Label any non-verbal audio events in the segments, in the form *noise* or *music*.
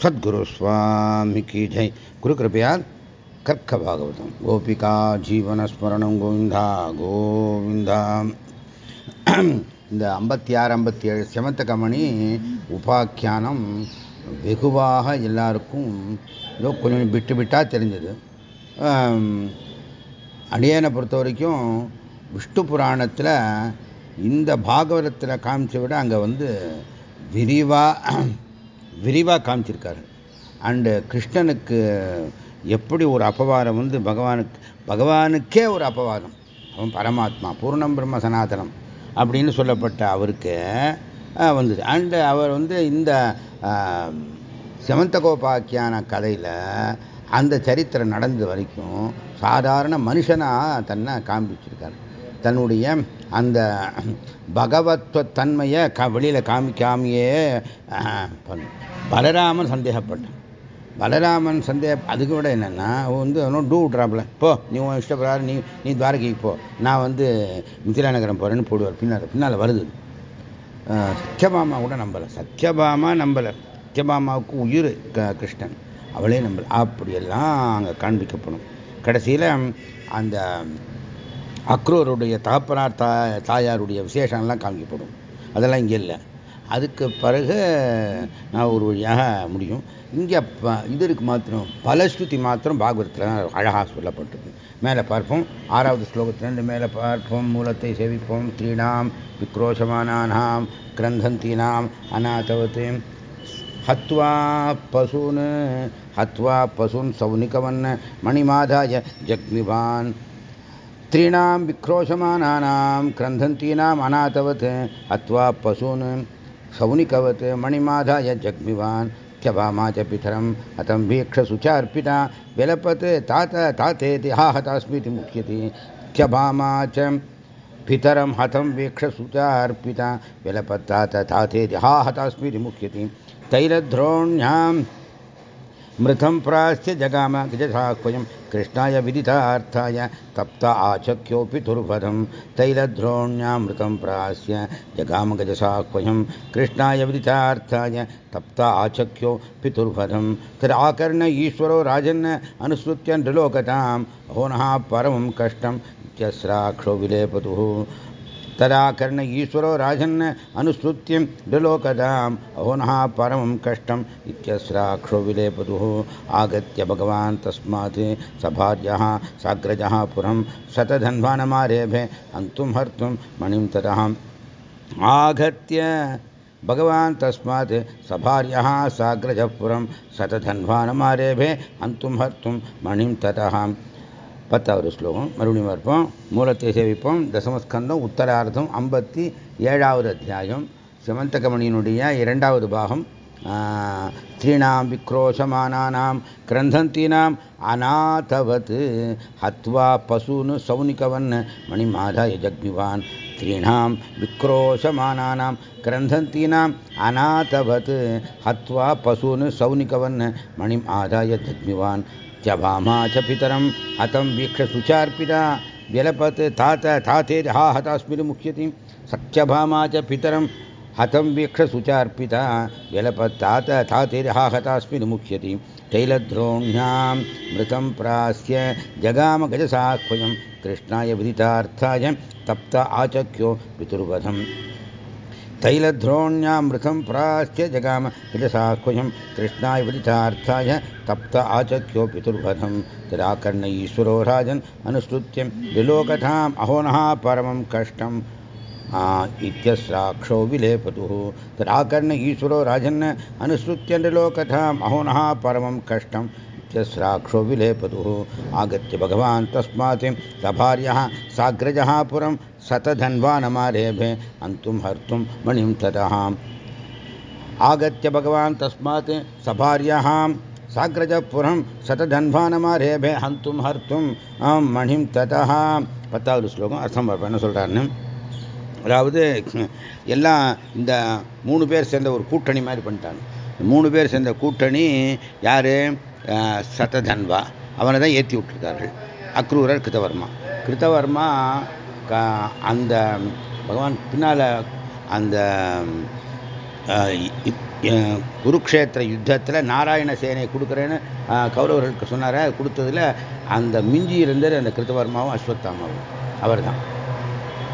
சத்குரு சுவாமிக்கு கி ஜெய். குரு கிருப்பையால் கர்க்க பாகவதம். கோபிகா ஜீவனஸ்மரணம் கோவிந்தா கோவிந்தா. இந்த ஐம்பத்தி ஆறு ஐம்பத்தி ஏழு செமத்த கமணி உபாக்கியானம் வெகுவாக எல்லாருக்கும் ஏதோ கொஞ்சம் விட்டு விட்டாக தெரிஞ்சது. அடியனை பொறுத்த வரைக்கும் விஷ்ணு புராணத்தில் இந்த பாகவதத்தில் காமிச்சை விட அங்கே வந்து விரிவாக விரிவாக காமிச்சிருக்காரு. அண்டு கிருஷ்ணனுக்கு எப்படி ஒரு அபவாதம் வந்து பகவானுக்கு பகவானுக்கே ஒரு அபவாதம். அவன் பரமாத்மா பூர்ணம் பிரம்ம சனாதனம் அப்படின்னு சொல்லப்பட்ட அவருக்கு வந்தது. அண்டு அவர் வந்து இந்த செமந்தகோபாக்கியான கதையில் அந்த சரித்திரம் நடந்த வரைக்கும் சாதாரண மனுஷனாக தன்னை காண்பிச்சிருக்கார். தன்னுடைய அந்த பகவத்வ தன்மையை வெளியில் காமிக்காமையே பலராமன் சந்தேகப்பட்டான். பலராமன் சந்தேக அதுக்கு விட என்னென்னா வந்து அவனும் டூ விட்றாப்புல போ நீ உன் இஷ்டப்படுறாரு நீ நீ துவாரகைக்கு போ. நான் வந்து மிதிலா நகரம் போகிறேன்னு போடுவார். பின்னால் பின்னால் வருது சத்யபாமா கூட நம்பலை. சத்யபாமா நம்பலை. சத்யபாமாவுக்கு உயிர் கிருஷ்ணன். அவளே நம்பலை. அப்படியெல்லாம் அங்கே காண்பிக்கப்படும். கடைசியில் அந்த அக்ரூருடைய தகப்பனார் தா தாயாருடைய விசேஷம்லாம் காமிக்கப்படும் அதெல்லாம் இங்கே இல்லை. அதுக்கு பிறகு நான் ஒரு வழியாக முடியும். இங்கே இதற்கு மாத்திரம் பலஸ்ருதி மாத்திரம் பாகவதத்தில் அழகாக சொல்லப்பட்டிருக்கு. மேலே பார்ப்போம். ஆறாவது ஸ்லோகத்திலிருந்து மேலே பார்ப்போம். மூலத்தை சேவிப்போம். ஸ்ரீனாம் விக்ரோஷமானாம் கிரந்தந்தீனாம் அநாதவத்து ஹத்வா பசுன்னு ஹத்வா பசுன் சௌனிகவன் மணிமாதாய ஜக்னிவான். स्त्रीणां विक्रोशमानानां क्रन्धन्तीनाम् अनाथवत्, हत्वा पशून् सौनिकवत् मणिमाधाय जग्मिवान् त्यभामा च पितरं हतं भीक्षसुचार्पिता विलपत् तात, तातेति, हा हतास्मीति मुख्यते। त्यभामा च पितरं हतं वीक्षसुचार्पिता विलपत्तात तातेति, हा हतास्मीति मुख्यते। तैलद्रोण्यां मृतं प्रास्य जगाम गजसाह्वयं कृष्णाय विदितार्थाय तप्त आचक्योऽपि दुर्भदं तैलद्रोण्यामृतं प्रास्य जगाम गजसाह्वयं कृष्णाय विदितार्थाय तप्त आचक्यो पितुर्भदं तदाकर्ण ईश्वरो राजन् अनुसृत्य नृलोकताम् अहो नः परमं कष्टम् इत्यस्राक्षो विलेपतुः तदा कर्ण ईश्वरो राजन् अनुसृत्य नृलोकदाम् अहो नः परमं कष्टम् इत्यस्राक्षो विलेपतुः आगत्य भगवान् तस्मात् सभार्यः साग्रजः पुरं शतधन्वानमारेभे हन्तुं हर्तुं मणिं ततः आगत्य भगवान् तस्मात् सभार्यः साग्रजः पुरं शतधन्वानमारेभे हन्तुं हर्तुं मणिं ततः பத்தாவது ஸ்லோகம். மறுபடியும் பார்ப்போம். மூலத்தை சேவிப்போம். தசமஸ்கந்தம் உத்தரார்த்தம் ஐம்பத்தி ஏழாவது அத்தியாயம். சிமந்தகமணியினுடைய இரண்டாவது பாகம். ஸ்ரீணாம் விக்ரோஷமானானாம் கிரந்தந்தீனாம் அநாதவத் ஹத்வா பசூன் சௌனிகவன் மணிமாதாய ஜக்மிவான் ஸ்ரீணாம் விக்ரோஷமானானாம் கிரந்தந்தீனாம் அநாதவத் ஹத்வா பசூன் சௌனிகவன் மணிம் ஆதாய ஜக்மிவான் त्यभामा च पितरं हतं वीक्षसुचार्पिता व्यलपत् तात तातेर् हा हतास्मिर्मुख्यति सत्यभामा च पितरं हतं वीक्षसुचार्पिता व्यलपत् तात तातेर् हा हतास्मिर्मुख्यति तैलद्रोण्यां मृतं प्रास्य जगाम गजसाह्वयं, कृष्णाय विदितार्थाय तप्त आचक्यो पितुर्वधम्। तैलद्रोण्यामृतं प्रास्य जगाम गजसाह्वयं, कृष्णाय विदितार्थाय तप्त आचख्यो पितुर्वधं तदाकर्ण ईश्वरो राजन् अनुसृत्य विलोकथाम् अहो नः परमं कष्टम् इत्यस्राक्षो विलेपतुः। तदाकर्ण ईश्वरो राजन् अनुसृत्य नृलोकथाम् अहो नः परमं कष्टम्, इत्यस्राक्षो विलेपतुः। आगत्य भगवान् तस्मात् सभार्यः साग्रजः पुरं शतधन्वानमारेभे हन्तुं हर्तुं मणिं ततः। आगत्य भगवान् तस्मात् सभार्यः சாக்ரஜபுரம் சததன்வானமாரேபே ஹந்தும் ஹர்த்தும். மணிம் ததா பத்தாவது ஸ்லோகம் அர்த்தம் பார்ப்போம். என்ன சொல்கிறாருன்னு அதாவது எல்லாம் இந்த மூணு பேர் சேர்ந்த ஒரு கூட்டணி மாதிரி பண்ணிட்டாங்க. மூணு பேர் சேர்ந்த கூட்டணி யார்? சததன்வா அவனை தான் ஏற்றி விட்டுருக்கார்கள். அக்ரூரர் கிருத்தவர்மா. கிருத்தவர்மா அந்த பகவான் பின்னால் அந்த குருக்ஷேத்திர யுத்தத்தில் நாராயண சேனையை கொடுக்குறேன்னு கௌரவர்களுக்கு சொன்னார் கொடுத்ததில் அந்த மிஞ்சி இருந்தார் அந்த கிருத்தவர்மாவும் அஸ்வத்தாமாவும். அவர் தான்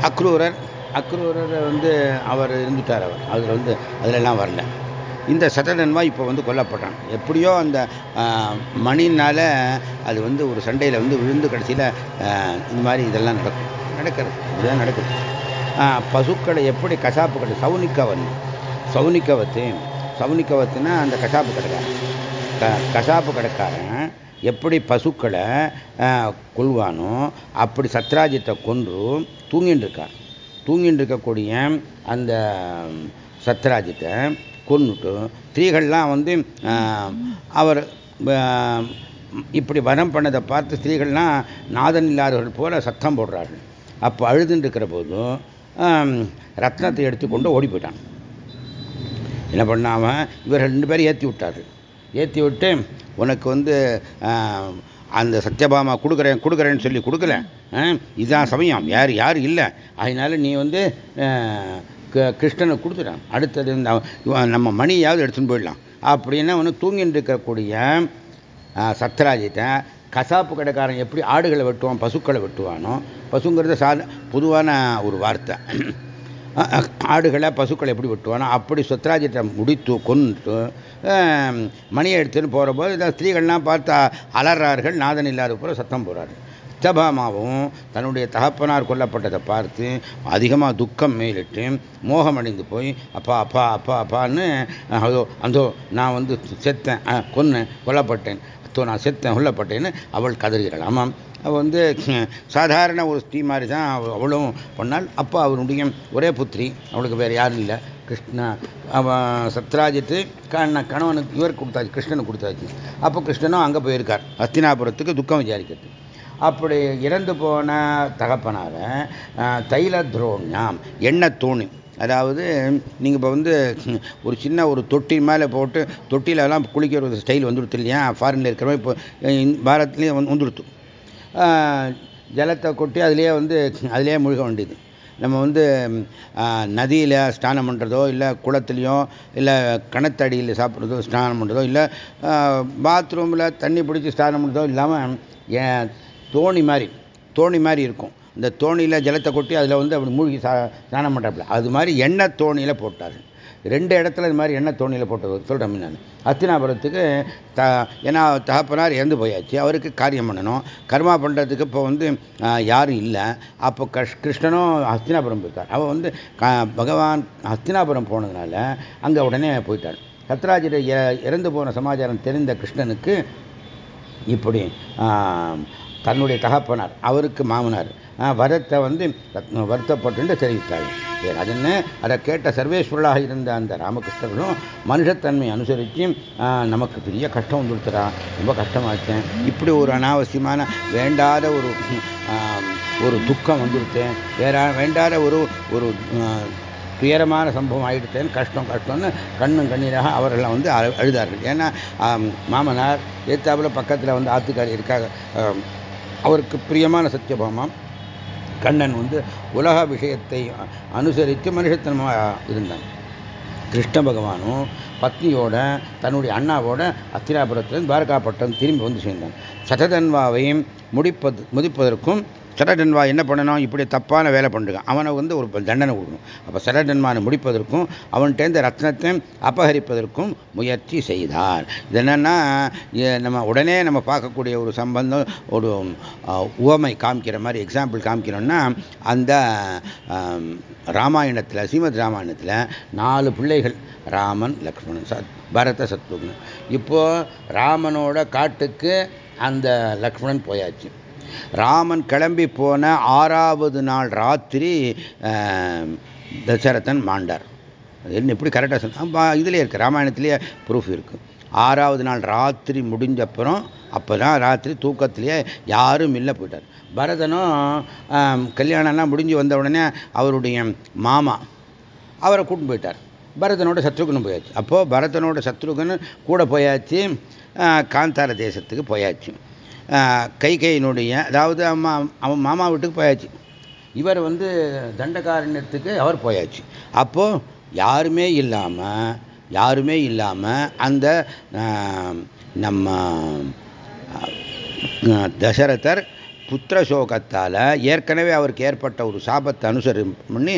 அக்ரூரர் அக்ரூரர் வந்து அவர் இருந்துட்டார் அவர். அதில் வந்து அதிலெல்லாம் வரல. இந்த சட்டநன்மா இப்போ வந்து கொல்லப்பட்டான். எப்படியோ அந்த மணினால் அது வந்து ஒரு சண்டையில் வந்து விழுந்து கடைசியில் இந்த மாதிரி இதெல்லாம் நடக்கும். நடக்கிறது. இதுதான் நடக்குது. பசுக்களை எப்படி கசாப்பு கடை வந்து சவுனிக்கவத்து சவுனிக்கவத்துனா அந்த கசாப்பு கடைக்காரன். க கசாப்பு கடைக்காரன் எப்படி பசுக்களை கொள்வானோ அப்படி சத்ராஜித்தை கொன்று தூங்கின்னு இருக்கான். தூங்கிட்டு இருக்கக்கூடிய அந்த சத்ராஜித்தை கொண்டுட்டு ஸ்திரீகள்லாம் வந்து அவர் இப்படி வரம் பண்ணதை பார்த்து ஸ்திரீகள்லாம் நாதன் இல்லாதவர்கள் போல சத்தம் போடுறார்கள். அப்போ அழுதுன்னு இருக்கிற போதும் ரத்னத்தை எடுத்துக்கொண்டு ஓடி போயிட்டான். என்ன பண்ணாமல் இவர் ரெண்டு பேரும் ஏற்றி விட்டார்கள். ஏற்றி விட்டு உனக்கு வந்து அந்த சத்யபாமா கொடுக்குறேன் கொடுக்குறேன்னு சொல்லி கொடுக்கல. இதுதான் சமயம். யார் யார் இல்லை. அதனால நீ வந்து கிருஷ்ணனை கொடுத்துட்டான். அடுத்தது நம்ம மணியாவது எடுத்துன்னு போயிடலாம். அப்படின்னா ஒன்று தூங்கிட்டு இருக்கக்கூடிய சத்ராஜித்தை கசாப்பு கடைக்காரன் எப்படி ஆடுகளை வெட்டுவான் பசுக்களை வெட்டுவானோ பசுங்கிறது சாத பொதுவான ஒரு வார்த்தை. ஆடுகளை பசுக்களை எப்படி வெட்டுவானோ அப்படி சொத்ராஜித்தை முடித்து கொண்டு மணியை எடுத்துன்னு போகிறபோது இந்த ஸ்திரீகள்லாம் பார்த்தா அலறார்கள் நாதன் இல்லாத போல சத்தம் போகிறார்கள் சத்தபாமாவும் தன்னுடைய தகப்பனார் கொல்லப்பட்டதை பார்த்து அதிகமாக துக்கம் மேலிட்டு மோகமடைந்து போய் அப்பா அப்பா அப்பா அப்பான்னு அதோ அந்தோ நான் வந்து செத்தேன் கொன்னேன் கொல்லப்பட்டேன் தோ நான் செத்தேன் கொல்லப்பட்டேன்னு அவள் கதறுகிறாள். ஆமாம் அவள் வந்து சாதாரண ஒரு ஸ்ரீ மாதிரி தான் அவளும் பண்ணாள். அப்போ அவருடைய ஒரே புத்திரி அவளுக்கு வேறு யாரும் இல்லை. கிருஷ்ணா அவன் சத்ராஜித்து கண்ண கணவனுக்கு இவர் கொடுத்தாச்சு கிருஷ்ணனுக்கு கொடுத்தாச்சு. அப்போ கிருஷ்ணனும் அங்கே போயிருக்கார் அஸ்தினாபுரத்துக்கு துக்கம் விசாரிக்கிறது. அப்படி இறந்து போன தகப்பனார தைல துரோணியாம் எண்ணெய் தூணி அதாவது நீங்கள் இப்போ வந்து ஒரு சின்ன ஒரு தொட்டி மேலே போட்டு தொட்டியிலலாம் குளிக்கிற ஒரு ஸ்டைல் வந்துடுத்து இல்லையா? ஃபாரினில் இருக்கிறவங்க இப்போ பாரத்லேயும் வந்துடுத்து ஜலத்தை கொட்டி அதிலே வந்து அதிலேயே முழுக வேண்டியது. நம்ம வந்து நதியில் ஸ்நானம் பண்ணுறதோ இல்லை குளத்துலேயோ இல்லை கணத்தடியில் சாப்பிட்றதோ ஸ்நானம் பண்ணுறதோ இல்லை பாத்ரூமில் தண்ணி பிடிச்சி ஸ்நானம் பண்ணுறதோ இல்லாமல் தோணி மாதிரி தோணி மாதிரி இருக்கும். இந்த தோணியில் ஜலத்தை கொட்டி அதில் வந்து அப்படி மூழ்கி ஸ்நானம் பண்ணுறாப்புல அது மாதிரி எண்ணெய் தோணியில் போட்டார். ரெண்டு இடத்துல இது மாதிரி எண்ணெய் தோணியில் போட்டு சொல்கிறேன் நான். அத்தினாபுரத்துக்கு த ஏன்னா தகப்பனார் இறந்து போயாச்சு. அவருக்கு காரியம் பண்ணணும். கர்மா பண்ணுறதுக்கு இப்போ வந்து யாரும் இல்லை. அப்போ கஷ் கிருஷ்ணனும் ஹஸ்தினாபுரம் போயிட்டார். அவள் வந்து பகவான் ஹஸ்தினாபுரம் போனதுனால அங்கே உடனே போயிட்டார். சத்ராஜர் இறந்து போன சமாச்சாரம் தெரிந்த கிருஷ்ணனுக்கு இப்படி தன்னுடைய தகப்பனார் அவருக்கு மாமனார். வரத்தை வந்து வருத்தப்பட்டு தெரிவித்தாள் என்ன? அதை கேட்ட சர்வேஸ்வரலாக இருந்த அந்த ராமகிருஷ்ணர்களும் மனுஷத்தன்மை அனுசரித்து நமக்கு பெரிய கஷ்டம் வந்துடுத்துறா ரொம்ப கஷ்டமாச்சேன் இப்படி ஒரு அனாவசியமான வேண்டாத ஒரு ஒரு துக்கம் வந்துடுத்தேன் வேற வேண்டாத ஒரு ஒரு துயரமான சம்பவம் ஆயிடுத்தேன் கஷ்டம் கஷ்டம்னு கண்ணும் கண்ணீராக அவரெல்லாம் வந்து அழுதார்கள். ஏன்னா மாமனார் ஏத்தாப்புல பக்கத்தில் வந்து ஆத்துக்காரி இருக்காங்க அவருக்கு பிரியமான சத்யபாமா கண்ணன் வந்து உலக விஷயத்தை அனுசரித்து மனுஷத்தனமாக இருந்தான். கிருஷ்ண பகவானும் பத்னியோட தன்னுடைய அண்ணாவோட அத்திராபுரத்திலிருந்து துவாரகாப்பட்டம் திரும்பி வந்து சேர்ந்தான். சததன்வாவையும் முடிப்பது முடிப்பதற்கும் சரடன்வா என்ன பண்ணணும்? இப்படி தப்பான வேலை பண்ணுறான் அவனை வந்து ஒரு தண்டனை கொடுக்கணும். அப்போ சரடன்வானை முடிப்பதற்கும் அவன்கிட்ட ரத்னத்தை அபகரிப்பதற்கும் முயற்சி செய்தார். இது என்னென்னா நம்ம உடனே நம்ம பார்க்கக்கூடிய ஒரு சம்பந்தம் ஒரு உவமை காமிக்கிற மாதிரி எக்ஸாம்பிள் காமிக்கிறோம்னா அந்த ராமாயணத்தில் ஸ்ரீமத் ராமாயணத்தில் நாலு பிள்ளைகள் ராமன் லக்ஷ்மணன் சத் பரத சத்ருகன். இப்போது ராமனோட காட்டுக்கு அந்த லக்ஷ்மணன் போயாச்சு. ராமன் கிளம்பி போன ஆறாவது நாள் ராத்திரி தசரதன் மாண்டார். என்ன எப்படி கரெக்டாக சொன்னால் இதுலேயே இருக்குது ராமாயணத்துலேயே ப்ரூஃப் இருக்குது ஆறாவது நாள் ராத்திரி முடிஞ்சப்புறம் அப்போ தான் ராத்திரி தூக்கத்திலேயே யாரும் இல்லை போயிட்டார். பரதனும் கல்யாணம்லாம் முடிஞ்சு வந்த உடனே அவருடைய மாமா அவரை கூட்டு போயிட்டார். பரதனோட சத்ருகனும் போயாச்சு. அப்போது பரதனோட சத்ருகன் கூட போயாச்சு காந்தார தேசத்துக்கு போயாச்சு. கைகையினுடைய அதாவது அம்மா அவன் மாமா வீட்டுக்கு போயாச்சு. இவர் வந்து தண்டகாரண்யத்துக்கு அவர் போயாச்சு. அப்போது யாருமே இல்லாமல் யாருமே இல்லாமல் அந்த நம்ம தசரதர் புத்திர சோகத்தால் ஏற்கனவே அவருக்கு ஏற்பட்ட ஒரு சாபத்தை அனுசரி பண்ணி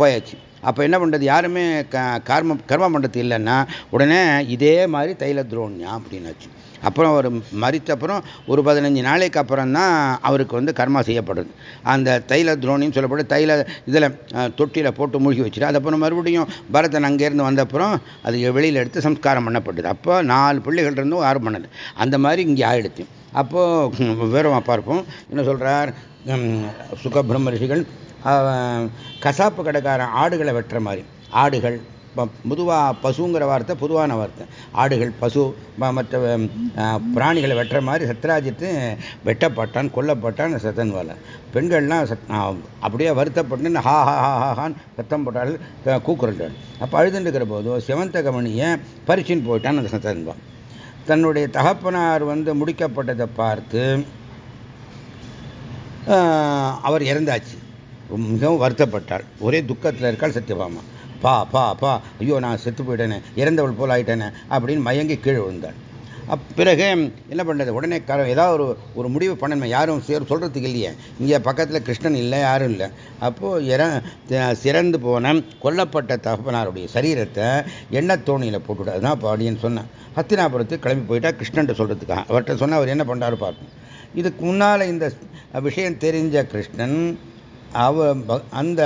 போயாச்சு. அப்போ என்ன பண்ணுறது யாருமே க கர்ம கர்ம பண்ணுறது இல்லைன்னா உடனே இதே மாதிரி தைல துரோணியா அப்படின்னாச்சு. அப்புறம் அவர் மறித்தப்புறம் ஒரு பதினஞ்சு நாளைக்கு அப்புறம் தான் அவருக்கு வந்து கர்மா செய்யப்படுது. அந்த தைல துரோணின்னு சொல்லப்பட்டு தைல இதில் தொட்டியில் போட்டு மூழ்கி வச்சுட்டு அதுக்கப்புறம் மறுபடியும் பரதன் அங்கேருந்து வந்தப்புறம் அது வெளியில் எடுத்து சம்ஸ்காரம் பண்ணப்பட்டது. அப்போ நாலு பிள்ளைகள் இருந்தும் ஆர்வம் பண்ணது. அந்த மாதிரி இங்கே ஆயிடுச்சு. அப்போது விவரமாக பார்ப்போம். என்ன சொல்கிறார் சுகபிரம்ம ரிஷிகள் கசாப்பு கடைக்காரன் ஆடுகளை வெட்டுற மாதிரி. ஆடுகள் பொதுவாக பசுங்கிற வார்த்தை பொதுவான வார்த்தை. ஆடுகள் பசு மற்ற பிராணிகளை வெட்டுற மாதிரி சத்ராஜித்து வெட்டப்பட்டான் கொல்லப்பட்டான் சத்தன்வால பெண்கள்லாம் சத் அப்படியே வருத்தப்பட்டு ஹா ஹா ஹா ஹான்னு சத்தம் போட்டால் கூக்குரல் அப்போ அழுதுண்டுக்கிற போது சிவந்த கமணியை பறிச்சின்னு போயிட்டான் அந்த சத்தன்வான் தன்னுடைய தகப்பனார் வந்து முடிக்கப்பட்டதை பார்த்து அவர் இறந்தாச்சு. மிகவும் வருத்தப்பட்டாள் ஒரே துக்கத்தில் இருக்காள் சத்யபாமா. பா பா பா. ஐயோ நான் செத்து போயிட்டேனே இறந்தவள் போல் ஆயிட்டேனே அப்படின்னு மயங்கி கீழே விழுந்தாள். பிறகு என்ன பண்ணுறது உடனே க ஏதாவது ஒரு ஒரு முடிவு பண்ணணுமே யாரும் சேர் சொல்கிறதுக்கு இல்லையே. இங்கே பக்கத்தில் கிருஷ்ணன் இல்லை யாரும் இல்லை. அப்போது இற சிறந்து போன கொல்லப்பட்ட தகப்பனாருடைய சரீரத்தை எண்ணெய் தோணியில் போட்டுவிட்டு அதுதான் இப்போ அப்படின்னு சொன்னேன். ஹத்தினாபுரத்துக்கு கிளம்பி போயிட்டா கிருஷ்ணன்ட்ட சொல்கிறதுக்காக அவர்கிட்ட சொன்னால் அவர் என்ன பண்ணுறாரு பார்ப்போம். இதுக்கு முன்னால் இந்த விஷயம் தெரிஞ்ச கிருஷ்ணன் அவ அந்த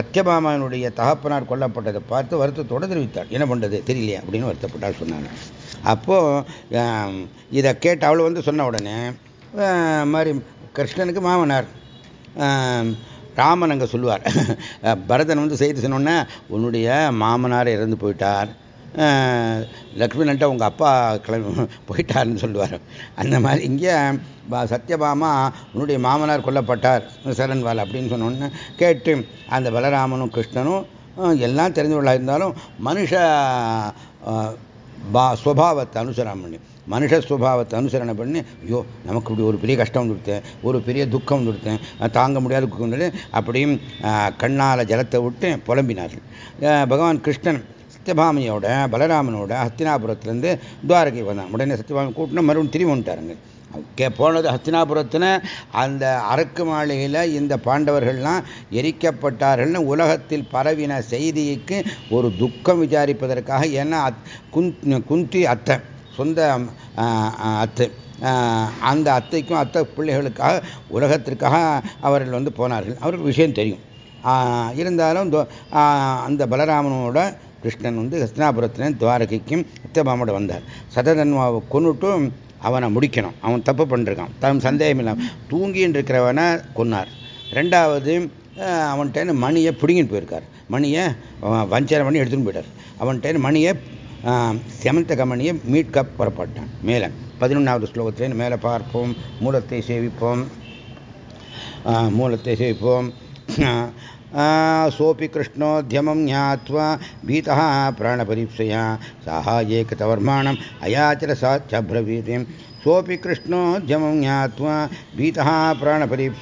சத்யபாமனுடைய தகப்பனார் கொல்லப்பட்டதை பார்த்து வருத்தத்தோடு தெரிவித்தாள். என்ன பண்ணுறது தெரியலையா அப்படின்னு வருத்தப்பட்டால் சொன்னாங்க. அப்போது இதை கேட்டு அவள் வந்து சொன்ன உடனே மாதிரி கிருஷ்ணனுக்கு மாமனார் ராமன் அங்கே சொல்லுவார். *laughs* பரதன் வந்து செய்து சொன்னோன்னே உன்னுடைய மாமனார் இறந்து போயிட்டார். லக்ஷ்மணன்ட்ட உங்கள் அப்பா கிளம்பி போயிட்டார்னு சொல்லுவார். அந்த மாதிரி இங்கே சத்யபாமா உன்னுடைய மாமனார் கொல்லப்பட்டார். சரண்வால் அப்படின்னு சொன்னோன்னு கேட்டு அந்த பலராமனும் கிருஷ்ணனும் எல்லாம் தெரிஞ்சவர்களாக இருந்தாலும் மனுஷ பா ஸ்வபாவத்தை அனுசரணம் பண்ணி மனுஷ ஸ்வபாவத்தை அனுசரணை பண்ணி ஐயோ நமக்கு இப்படி ஒரு பெரிய கஷ்டம் வந்துடுத்தேன் ஒரு பெரிய துக்கம் வந்துடுத்தேன் தாங்க முடியாத துக்கம் அப்படியும் கண்ணால் ஜலத்தை விட்டு புலம்பினார்கள். பகவான் கிருஷ்ணன் சத்யபாமியோட பலராமனோட ஹஸ்தினாபுரத்துலேருந்து துவாரகை வந்தான். உடனே சத்தியபாமி கூட்டினா மறுபடியும் திரும்பி வந்துட்டாருங்க. கே போனது ஹஸ்தினாபுரத்தில் அந்த அரக்கு மாளிகையில் இந்த பாண்டவர்கள்லாம் எரிக்கப்பட்டார்கள்னு உலகத்தில் பரவின செய்திக்கு ஒரு துக்கம் விசாரிப்பதற்காக ஏன்னா குந்தி அத்தை சொந்த அத்தை அந்த அத்தைக்கும் அத்தை பிள்ளைகளுக்காக உலகத்திற்காக அவர்கள் வந்து போனார்கள். அவருக்கு விஷயம் தெரியும். இருந்தாலும் அந்த பலராமனோட கிருஷ்ணன் வந்து ஹஸ்தினாபுரத்தில் துவாரகைக்கும் உத்தபாமோட வந்தார். சததன்மாவை கொண்டுட்டும் அவனை முடிக்கணும். அவன் தப்பு பண்ணிருக்கான். தன் சந்தேகம் இல்லாமல் தூங்கின்னு இருக்கிறவனை கொன்னார். ரெண்டாவது அவன்கிட்ட மணியை பிடுங்கின்னு போயிருக்கார். மணியை வஞ்சனை பண்ணி எடுத்துன்னு போயிட்டார். அவன்கிட்ட மணியை செமந்த கமணியை மீட்க புறப்பட்டான். மேலே பதினொன்றாவது ஸ்லோகத்திலே மேலே பார்ப்போம். மூலத்தை சேவிப்போம். மூலத்தை சேவிப்போம். सोऽपि कृष्णोद्यमं ज्ञात्वा भीतः प्राणपरीप्सया साहाय्येकतवर्माणम् अयाचर सा सोपि कृष्णोद्यम ज्ञावा भीता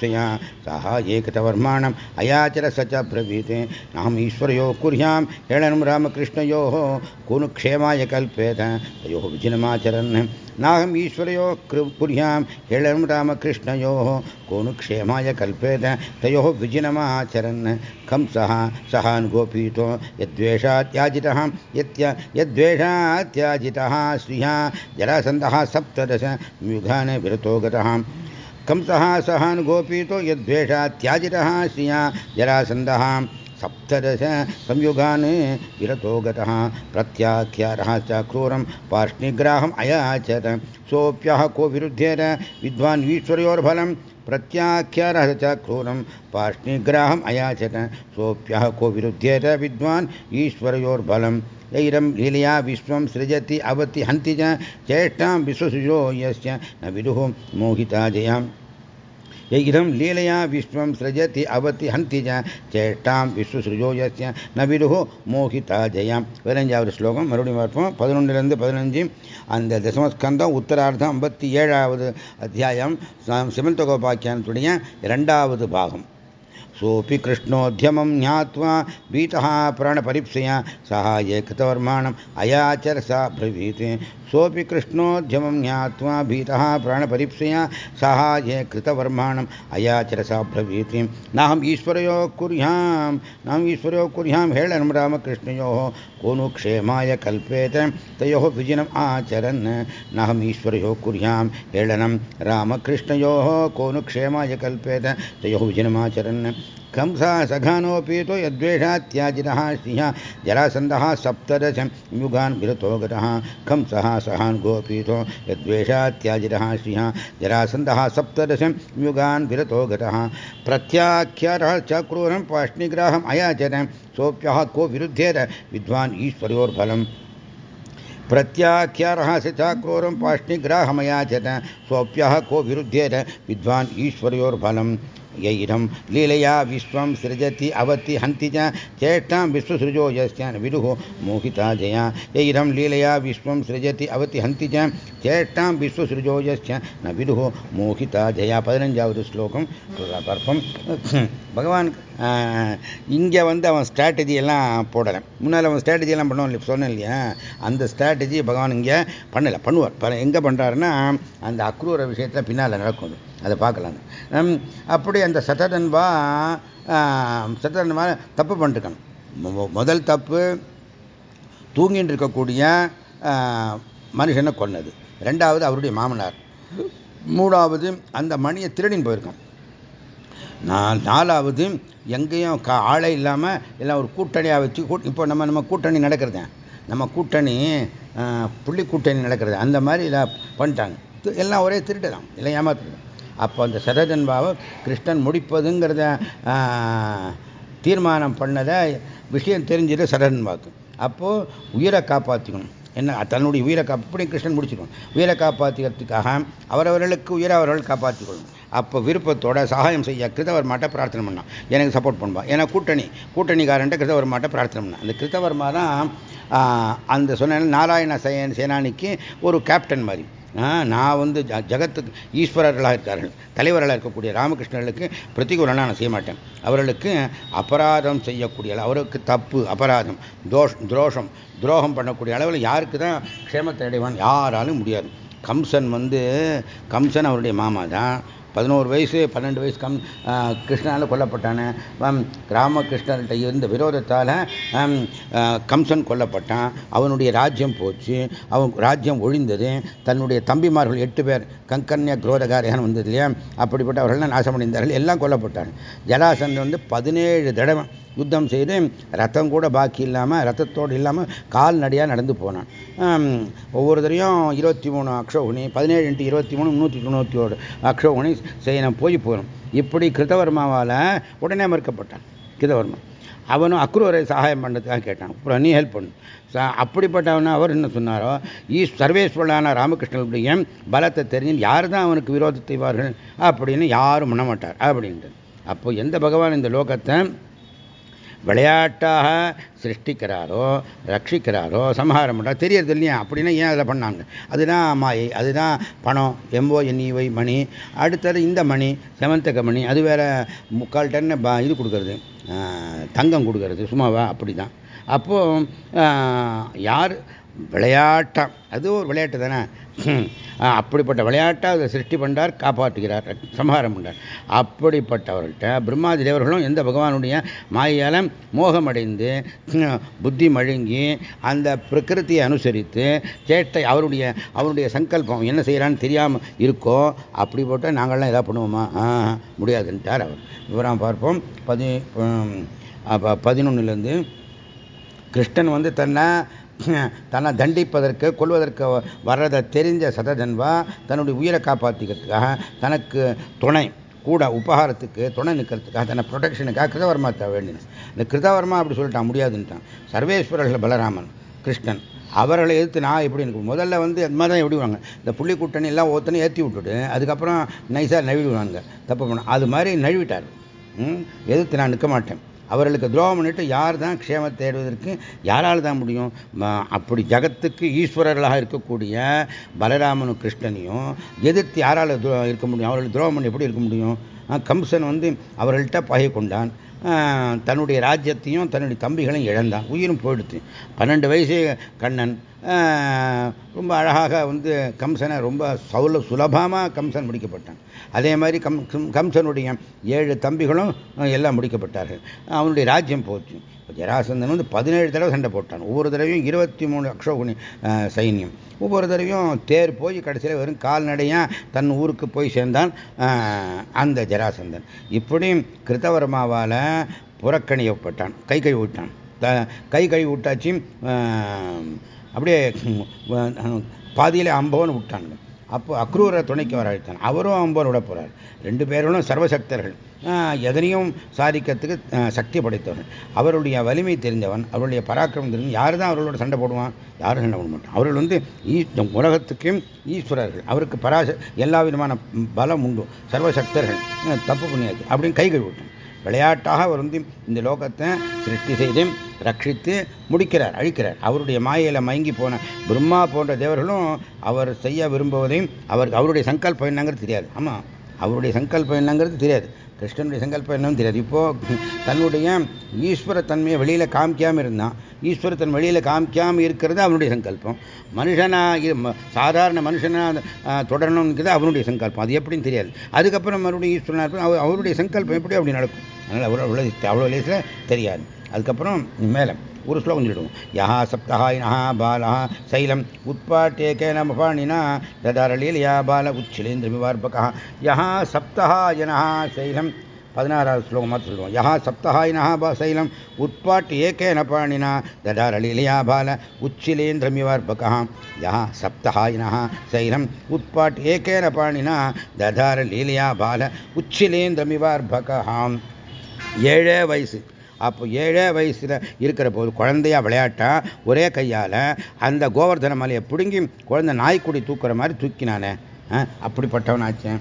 सह साहायेकवर्माण अयाचर स च ब्रवीते। अहम ईश्वरो हेणन हेणनं कुन कुनुक्षेमाय कल्पेत तयो विजिनमाचरन् नाहम ईश्वरो हेणन हेणनं कुन कुनुक्षेमाय कल्पेत तयो विजिनमाचरन् कंसः सहान् गोपीतो यद्वेषात्याजितः, यत्य यद्वेषात्याजितः स्त्रिया जरासन्दः सप्तदश युगान् विरतो गतः। कंसः सहान् गोपीतो यद्वेषात्याजितः श्रिया जरासन्दः सप्तदश संयुगान् विरतो गतः प्रत्याख्यारः क्रूरं पार्ष्णिग्राहम् अयाचत। सोऽप्यः को विरुध्येत विद्वान् ईश्वर्योर्फलं प्रत्याख्यारः च क्रूरं पार्ष्णिग्राहम् अयाचत। सोऽप्यः को विरुध्येत विद्वान् ईश्वर्योर्बलं यैरं लीलया विश्वं सृजति अवति हन्ति च विश्वसुजो यस्य न विदुः मोहिता जयाम् य इदं लीलया विश्वं सृजति अवति हन्ति च चेष्टां विश्वसृजो यस्य न विदुः மோகிதா ஜெயம் பதினஞ்சாவது ஸ்லோகம் மறுபடியும் பார்ப்போம் பதினொன்றிலிருந்து பதினஞ்சு அந்த தசமஸ்கந்தம் உத்தரார்த்தம் ஐம்பத்தி ஏழாவது அத்தியாயம் சிமந்தகோபாக்கியானத்துடைய இரண்டாவது பாகம் सोऽपि कृष्णोद्यमं ज्ञात्वा भीतः प्राणपरीप्सया सहाये कृतवर्माणम् अयाचर सा ब्रवीत्। सोऽपि कृष्णोद्यमं ज्ञात्वा भीतः प्राणपरीप्सया सहाये कृतवर्माणम् अयाचर सा ब्रवीत्। नाहम् ईश्वरयो कुर्यां नाहम् ईश्वरयो कुर्यां हेळनं रामकृष्णयोः को नु क्षेमाय कल्पेत तयोः विजनम् आचरन् नाहम् ईश्वरयो कुर्यां हेळनं रामकृष्णयोः को नु क्षेमाय कल्पेत तयोः विजनमाचरन् कंसः सघानोऽपीतो यद्वेषात्याजितः श्रियः जरासन्दः सप्तदश युगान् विरतो गतः। कंसः सहान् गोपीतो यद्वेषात्याजितः श्रियः जरासन्दः सप्तदश युगान् विरतो गतः। प्रत्याख्यातः च क्रूरं पाष्णिग्राहम् को विरुद्धेत विद्वान् ईश्वरोर्फलम् प्रत्याख्यारः स सोऽप्यः को विरुद्धेत विद्वान् यैरं लीलया विश्वं सृजति, अवति, हन्ति च, चेष्टां विश्वसृजो यस्यान् विदुः मोहिता जया। यैरं लीलया विश्वं सृजति, अवति, हन्ति च, चेष्टां विश्वसृजो यस्य न विदुः मोहिता जया। पदिनञ्जावत् श्लोकं पर्फम् பகவான் இங்கே வந்து அவன் ஸ்ட்ராட்டஜி எல்லாம் போடலை. முன்னால் அவன் ஸ்ட்ராட்டஜி எல்லாம் பண்ணுவான் சொன்னேன் இல்லையா? அந்த ஸ்ட்ராட்டஜி பகவான் இங்கே பண்ணலை பண்ணுவார். எங்கே பண்ணுறாருன்னா அந்த அக்ரூர விஷயத்தில் பின்னால் நடக்கும் அதை. பார்க்கலாம். அப்படி அந்த சததன்பா சததன்பா தப்பு பண்ணிருக்கணும். முதல் தப்பு தூங்கிட்டு இருக்கக்கூடிய மனுஷனை கொன்னது. ரெண்டாவது அவருடைய மாமனார். மூணாவது அந்த மணியை திருடின்னு போயிருக்கான். நாலாவது எங்கேயும் கா ஆளே இல்லாமல் எல்லாம் ஒரு கூட்டணியாக வச்சு இப்போ நம்ம நம்ம கூட்டணி நடக்கிறது. நம்ம கூட்டணி புள்ளி கூட்டணி நடக்கிறது. அந்த மாதிரி இதை பண்ணிட்டாங்க. எல்லாம் ஒரே திருட்டு தான். எல்லாம் ஏமாத்து அப்போ அந்த சதஜன்பாவை கிருஷ்ணன் முடிப்பதுங்கிறத தீர்மானம் பண்ணதை விஷயம் தெரிஞ்சது சதஜன்பாவுக்கு அப்போது உயிரை காப்பாற்றிக்கணும் என்ன தன்னுடைய உயிரை அப்படி கிருஷ்ணன் முடிச்சிடுவோம் உயிரை காப்பாற்றிக்கிறதுக்காக அவரவர்களுக்கு உயிரை அவர்கள் காப்பாற்றிக்கொள்ளணும் அப்போ விருப்பத்தோட சகாயம் செய்ய கிருதவர்மாட்ட பிரார்த்தனை பண்ணான் எனக்கு சப்போர்ட் பண்ணுவான் ஏன்னா கூட்டணி கூட்டணிக்காரன்ட்ட கிருதவர்மாட்ட பிரார்த்தனை பண்ணான் அந்த கிருதவர்மா தான் அந்த சொன்ன நாராயண சேனானிக்கு ஒரு கேப்டன் மாதிரி. நான் வந்து ஜகத்துக்கு ஈஸ்வரர்களாக இருக்கார்கள். தலைவர்களாக இருக்கக்கூடிய ராமகிருஷ்ணர்களுக்கு பிரதிகூலனா நான் செய்ய மாட்டேன். அவர்களுக்கு அபராதம் செய்யக்கூடிய அவருக்கு தப்பு அபராதம் தோஷ் துரோஷம் துரோகம் பண்ணக்கூடிய அளவில் யாருக்கு தான் க்ஷேமத்தை அடைவான் யாராலும் முடியாது. கம்சன் வந்து கம்சன் அவருடைய மாமா தான். பதினோரு வயசு பன்னெண்டு வயசு கம் கிருஷ்ணனால் கொல்லப்பட்டான. ராமகிருஷ்ணர்கிட்ட இருந்த விரோதத்தால் கம்சன் கொல்லப்பட்டான். அவனுடைய ராஜ்யம் போச்சு. அவன் ராஜ்யம் ஒழிந்தது. தன்னுடைய தம்பிமார்கள் எட்டு பேர் கங்கன்ய குரோதகாரியான வந்தது இல்லையா? அப்படிப்பட்ட அவர்கள்லாம் நாசமடைந்தார்கள். எல்லாம் கொல்லப்பட்டாங்க. ஜலாசன் வந்து பதினேழு தடவை யுத்தம் செய்து ரத்தம் கூட பாக்கி இல்லாமல் ரத்தத்தோடு இல்லாமல் கால்நடையாக நடந்து போனான். ஒவ்வொரு தரையும் இருபத்தி மூணு அக்ஷோகுணி பதினேழு இன்ட்டு இருபத்தி மூணு முந்நூற்றி தொண்ணூற்றி ஒரு அக்ஷோகுணி செய்யணும் போய் போகணும் இப்படி கிருத்தவர்மாவால் உடனே மறுக்கப்பட்டான். கிருதவர்மா அவனும் அக்ரூரை சகாயம் பண்ணுறதுக்காக கேட்டான். அப்புறம் நீ ஹெல்ப் பண்ணு. அப்படிப்பட்டவன அவர் என்ன சொன்னாரோ ஈ சர்வேஸ்வரனான ராமகிருஷ்ணனுடைய பலத்தை தெரிஞ்சு யார் தான் அவனுக்கு விரோதத்தைவார்கள் அப்படின்னு யாரும் பண்ண மாட்டார். அப்படின்ட்டு அப்போ எந்த பகவான் இந்த லோகத்தை விளையாட்டாக சிருஷ்டிக்கிறாரோ ரட்சிக்கிறாரோ சம்ஹாரம் பண்ணுறா தெரியறது இல்லையா? அப்படின்னா ஏன் அதில் பண்ணாங்க? அதுதான் மாயை அதுதான் பணம் எம்போ என்இவை மணி. அடுத்தது இந்த மணி செவந்தக மணி அது வேற முக்கால் டன் இது கொடுக்கறது. தங்கம் கொடுக்கறது சும்மாவா? அப்படி தான் அப்போது யார் விளையாட்டம். அது ஒரு விளையாட்டு தானே? அப்படிப்பட்ட விளையாட்டை அதை சிருஷ்டி பண்ணார் காப்பாற்றுகிறார் சம்ஹாரம் பண்ணார் அப்படிப்பட்டவர்கள்ட்ட பிரம்மாதி தேவர்களும் எந்த பகவானுடைய மாயால் மோகமடைந்து புத்தி மழுங்கி அந்த பிரகிருத்தியை அனுசரித்து சேட்டை அவருடைய அவருடைய சங்கல்பம் என்ன செய்கிறான்னு தெரியாமல் இருக்கோ அப்படி போட்டால் நாங்கள்லாம் எதாவது பண்ணுவோமா? முடியாதுன்ட்டார் அவர். விவரம் பார்ப்போம். பதி பதினொன்னுலேருந்து கிருஷ்ணன் வந்து தன்னை *laughs* தன்னை தண்டிப்பதற்கு கொள்வதற்கு வர்றதை தெரிஞ்ச சதஜன்வா தன்னுடைய உயிரை காப்பாற்றிக்கிறதுக்காக தனக்கு துணை கூட உபகாரத்துக்கு துணை நிற்கிறதுக்காக தன்னை ப்ரொடெக்ஷனுக்காக கிருதவர்மா வேண்டினேன் இந்த கிருதவர்மா அப்படி சொல்லிட்டான் முடியாதுன்ட்டான் சர்வேஸ்வரர்கள் பலராமன் கிருஷ்ணன் அவர்களை எதிர்த்து நான் எப்படி எனக்கு முதல்ல வந்து அது மாதிரி தான் எப்படி இந்த புள்ளி கூட்டணி எல்லாம் ஒருத்தனை ஏற்றி விட்டுட்டு அதுக்கப்புறம் நைஸாக நழுவிடுவாங்க. தப்பு பண்ண அது மாதிரி நழுவிட்டார். எதிர்த்து நான் நிற்க மாட்டேன். அவர்களுக்கு துரோகம் பண்ணிட்டு யார் தான் க்ஷேம தேடுவதற்கு யாரால் தான் முடியும்? அப்படி ஜகத்துக்கு ஈஸ்வரர்களாக இருக்கக்கூடிய பலராமனும் கிருஷ்ணனையும் எதிர்த்து யாரால் இருக்க முடியும்? அவர்களுக்கு துரோகம் பண்ணி எப்படி இருக்க முடியும்? கம்சன் வந்து அவர்கள்ட்ட பகை கொண்டான் தன்னுடைய ராஜ்யத்தையும் தன்னுடைய தம்பிகளையும் இழந்தான். உயிரும் போயிடுச்சு. பன்னெண்டு வயசு கண்ணன். ரொம்ப அழகாக வந்து கம்சனை ரொம்ப சௌல சுலபமாக கம்சன் முடிக்கப்பட்டான். அதே மாதிரி கம் கம்சனுடைய ஏழு தம்பிகளும் எல்லாம் முடிக்கப்பட்டார்கள். அவனுடைய ராஜ்யம் போச்சு. ஜராசந்தன் வந்து பதினேழு தடவை சண்டை போட்டான். ஒவ்வொரு தடவையும் இருபத்தி மூணு அக்ஷோகுணி சைன்யம். ஒவ்வொரு தடவையும் தேர் போய் கடைசியில் வெறும் கால்நடையாக தன் ஊருக்கு போய் சேர்ந்தான் அந்த ஜராசந்தன். இப்படி கிருத்தவர்மாவால் புறக்கணியப்பட்டான் கை கை விட்டான் கை கை விட்டாச்சு அப்படியே பாதியில் அம்பவன் விட்டானுங்க அப்போ அக்ரூரை துணைக்கு வர அழைத்தான். அவரும் அம்பவன் விட போகிறார் ரெண்டு பேரும் சர்வசக்தர்கள். எதனையும் சாதிக்கிறதுக்கு சக்தி படைத்தவன். அவருடைய வலிமை தெரிந்தவன் அவருடைய பராக்கிரமம் தெரிஞ்சு யார் தான் அவர்களோட சண்டை போடுவான்? யாரும் சண்டை போட மாட்டான். அவர்கள் வந்து உலகத்துக்கும் ஈஸ்வரர்கள். அவருக்கு பராச எல்லா விதமான பலம் உண்டு. சர்வசக்தர்கள். தப்பு பண்ணியாச்சு. அப்படின்னு கை விட்டான் விளையாட்டாக அவர் வந்து இந்த லோகத்தை சிருஷ்டி செய்து ரட்சித்து முடிக்கிறார் அழிக்கிறார். அவருடைய மாயையில் மயங்கி போன பிரம்மா போன்ற தேவர்களும் அவர் செய்ய விரும்புவதையும் அவர் அவருடைய சங்கல்பம் என்னங்கிறது தெரியாது. ஆமாம் அவருடைய சங்கல்பம் என்னங்கிறது தெரியாது. கிருஷ்ணனுடைய சங்கல்பம் என்னன்னு தெரியாது. இப்போ தன்னுடைய ஈஸ்வர தன்மையை காமிக்காமல் இருந்தான். ஈஸ்வர தன் காமிக்காமல் இருக்கிறது அவனுடைய சங்கல்பம். மனுஷனா சாதாரண மனுஷனாக தொடரணுங்கிறது அவனுடைய சங்கல்பம். அது எப்படின்னு தெரியாது. அதுக்கப்புறம் மறுபடியும் ஈஸ்வரனா இருப்போம் அவருடைய சங்கல்பம் எப்படி அப்படி நடக்கும்? அதனால் அவ்வளோ அவ்வளோ லேசில் தெரியாது. அதுக்கப்புறம் மேலே. ஒரு ஸ்லோகம் சொல்லிடுவோம். யா சப்தஹாயினா பாலா சைலம் உட்பாட்டேகேன மபாணினா ததாரலீலையா பால உச்சிலேந்திர விவார்பகா யா சப்தஹாயனா சைலம். பதினாறாவது ஸ்லோகமாக சொல்லுவோம். யா சப்தஹாயினா பா சைலம் உட்பாட்டு ஏகேன பாணினா ததாரலீலையா பால உச்சிலேந்திரமிவார்பகா. யா சப்தஹாயினா சைலம் உட்பாட்டு ஏகேன பாணினா தடாரலீலையா பால உச்சிலேந்திரமிவார்பகா. ஏழே வயசு. அப்போ ஏழே வயசில் இருக்கிற போது குழந்தையா விளையாட்டா ஒரே கையால் அந்த கோவர்தன மலையை பிடுங்கி குழந்தை நாய்க்குடி தூக்குற மாதிரி தூக்கினானே. அப்படிப்பட்டவன் ஆச்சேன்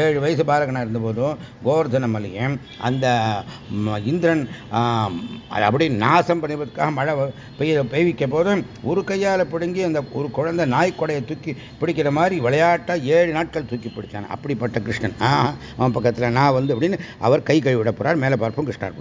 ஏழு வயசு பாலகனாக இருந்தபோதும் கோவர்தன மலையும் அந்த இந்திரன் அப்படி நாசம் பண்ணுவதற்காக மழை பெய்ய பெய்விக்க போதும் ஒரு கையால் பிடுங்கி அந்த ஒரு குழந்தை நாய்க்கொடையை தூக்கி பிடிக்கிற மாதிரி விளையாட்டாக ஏழு நாட்கள் தூக்கி பிடிச்சான். அப்படிப்பட்ட கிருஷ்ணன். அவன் பக்கத்தில் நான் வந்து அப்படின்னு அவர் கை கழுவிட போகிறார் மேலே பார்ப்போம் கிருஷ்ணார்பணம்.